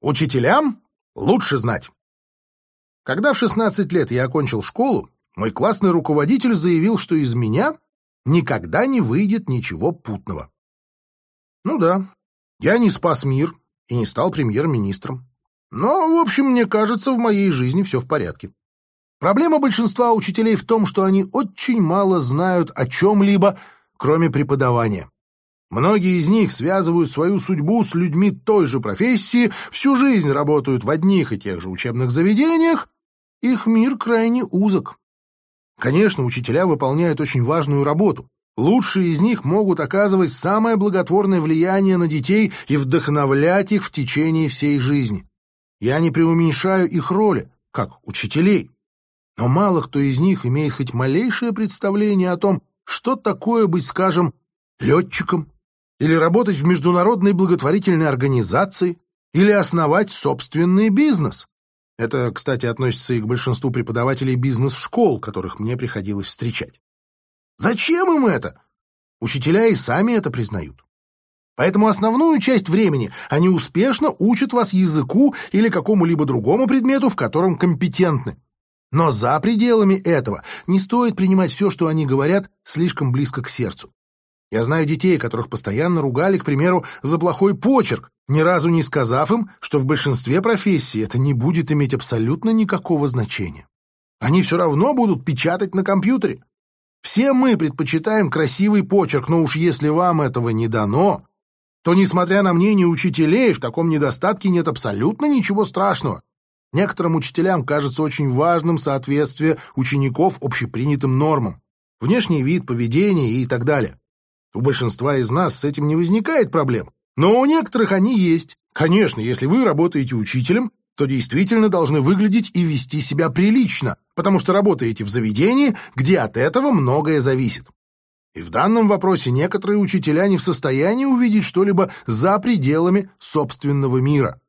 Учителям лучше знать. Когда в 16 лет я окончил школу, мой классный руководитель заявил, что из меня никогда не выйдет ничего путного. Ну да, я не спас мир и не стал премьер-министром. Но, в общем, мне кажется, в моей жизни все в порядке. Проблема большинства учителей в том, что они очень мало знают о чем-либо, кроме преподавания. Многие из них связывают свою судьбу с людьми той же профессии, всю жизнь работают в одних и тех же учебных заведениях, их мир крайне узок. Конечно, учителя выполняют очень важную работу. Лучшие из них могут оказывать самое благотворное влияние на детей и вдохновлять их в течение всей жизни. Я не преуменьшаю их роли, как учителей. Но мало кто из них имеет хоть малейшее представление о том, что такое быть, скажем, летчиком или работать в международной благотворительной организации, или основать собственный бизнес. Это, кстати, относится и к большинству преподавателей бизнес-школ, которых мне приходилось встречать. Зачем им это? Учителя и сами это признают. Поэтому основную часть времени они успешно учат вас языку или какому-либо другому предмету, в котором компетентны. Но за пределами этого не стоит принимать все, что они говорят, слишком близко к сердцу. Я знаю детей, которых постоянно ругали, к примеру, за плохой почерк, ни разу не сказав им, что в большинстве профессий это не будет иметь абсолютно никакого значения. Они все равно будут печатать на компьютере. Все мы предпочитаем красивый почерк, но уж если вам этого не дано, то, несмотря на мнение учителей, в таком недостатке нет абсолютно ничего страшного. Некоторым учителям кажется очень важным соответствие учеников общепринятым нормам. Внешний вид, поведение и так далее. У большинства из нас с этим не возникает проблем, но у некоторых они есть. Конечно, если вы работаете учителем, то действительно должны выглядеть и вести себя прилично, потому что работаете в заведении, где от этого многое зависит. И в данном вопросе некоторые учителя не в состоянии увидеть что-либо за пределами собственного мира.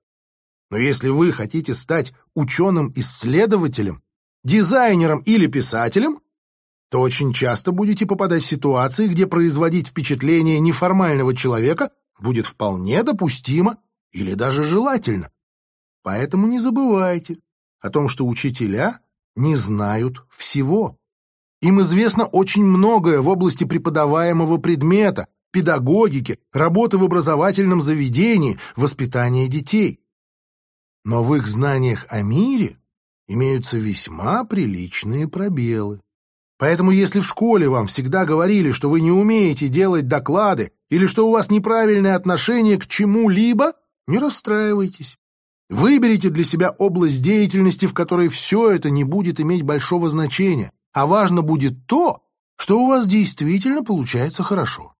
Но если вы хотите стать ученым-исследователем, дизайнером или писателем, то очень часто будете попадать в ситуации, где производить впечатление неформального человека будет вполне допустимо или даже желательно. Поэтому не забывайте о том, что учителя не знают всего. Им известно очень многое в области преподаваемого предмета, педагогики, работы в образовательном заведении, воспитания детей. Но в их знаниях о мире имеются весьма приличные пробелы. Поэтому если в школе вам всегда говорили, что вы не умеете делать доклады или что у вас неправильное отношение к чему-либо, не расстраивайтесь. Выберите для себя область деятельности, в которой все это не будет иметь большого значения, а важно будет то, что у вас действительно получается хорошо.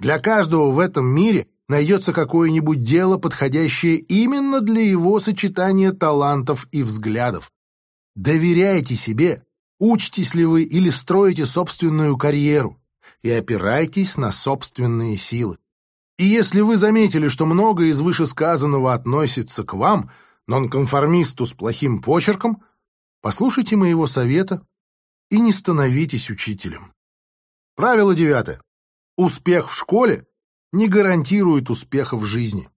Для каждого в этом мире найдется какое-нибудь дело, подходящее именно для его сочетания талантов и взглядов. Доверяйте себе Учитесь ли вы или строите собственную карьеру и опирайтесь на собственные силы. И если вы заметили, что многое из вышесказанного относится к вам, нонконформисту с плохим почерком, послушайте моего совета и не становитесь учителем. Правило девятое. Успех в школе не гарантирует успеха в жизни.